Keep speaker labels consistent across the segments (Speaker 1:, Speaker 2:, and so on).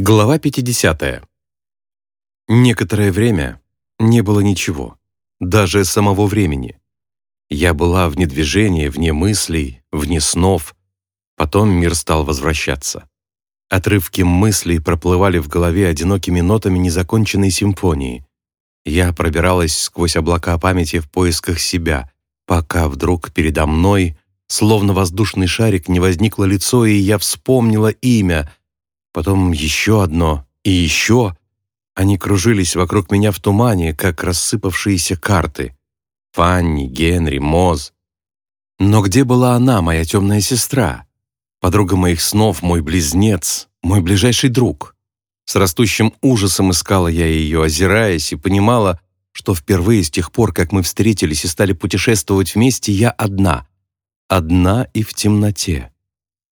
Speaker 1: Глава 50. Некоторое время не было ничего, даже самого времени. Я была вне движения, вне мыслей, вне снов. Потом мир стал возвращаться. Отрывки мыслей проплывали в голове одинокими нотами незаконченной симфонии. Я пробиралась сквозь облака памяти в поисках себя, пока вдруг передо мной, словно воздушный шарик, не возникло лицо, и я вспомнила имя — потом еще одно и еще. Они кружились вокруг меня в тумане, как рассыпавшиеся карты. Фанни, Генри, Моз. Но где была она, моя темная сестра? Подруга моих снов, мой близнец, мой ближайший друг. С растущим ужасом искала я ее, озираясь, и понимала, что впервые с тех пор, как мы встретились и стали путешествовать вместе, я одна. Одна и в темноте.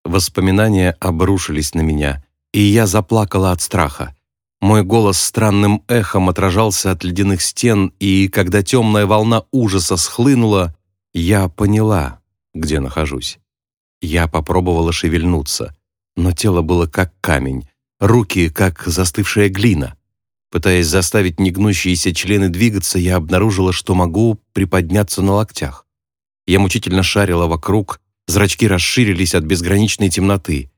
Speaker 1: Воспоминания обрушились на меня, и я заплакала от страха. Мой голос странным эхом отражался от ледяных стен, и когда темная волна ужаса схлынула, я поняла, где нахожусь. Я попробовала шевельнуться, но тело было как камень, руки как застывшая глина. Пытаясь заставить негнущиеся члены двигаться, я обнаружила, что могу приподняться на локтях. Я мучительно шарила вокруг, зрачки расширились от безграничной темноты.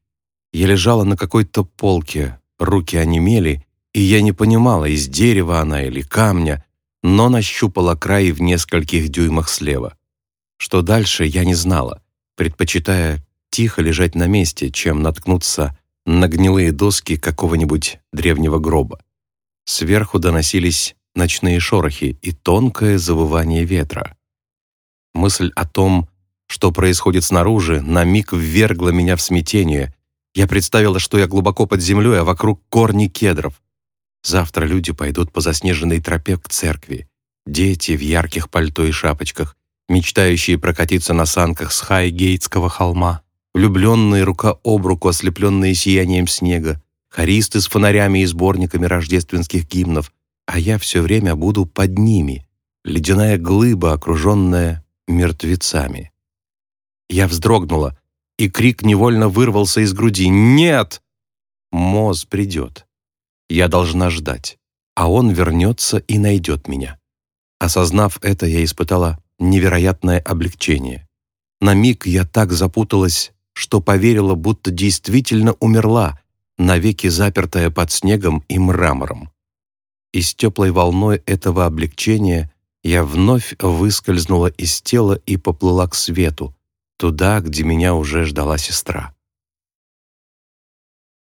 Speaker 1: Я лежала на какой-то полке, руки онемели, и я не понимала, из дерева она или камня, но нащупала край в нескольких дюймах слева. Что дальше, я не знала, предпочитая тихо лежать на месте, чем наткнуться на гнилые доски какого-нибудь древнего гроба. Сверху доносились ночные шорохи и тонкое завывание ветра. Мысль о том, что происходит снаружи, на миг ввергла меня в смятение, я представила, что я глубоко под землей, а вокруг корни кедров. Завтра люди пойдут по заснеженной тропе к церкви. Дети в ярких пальто и шапочках, мечтающие прокатиться на санках с Хайгейтского холма, влюбленные рука об руку, ослепленные сиянием снега, хористы с фонарями и сборниками рождественских гимнов, а я все время буду под ними, ледяная глыба, окруженная мертвецами. Я вздрогнула, и крик невольно вырвался из груди. «Нет!» Моз придет. Я должна ждать, а он вернется и найдет меня. Осознав это, я испытала невероятное облегчение. На миг я так запуталась, что поверила, будто действительно умерла, навеки запертая под снегом и мрамором. И с теплой волной этого облегчения я вновь выскользнула из тела и поплыла к свету, туда, где меня уже ждала сестра.